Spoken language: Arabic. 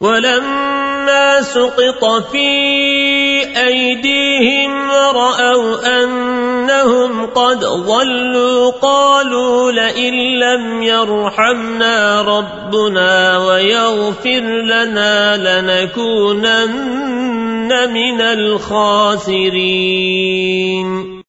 ولما سقط في أيديهم رأوا أنهم قد ضلوا قالوا لئن لم يرحمنا ربنا ويغفر لنا لنكونن من الخاسرين.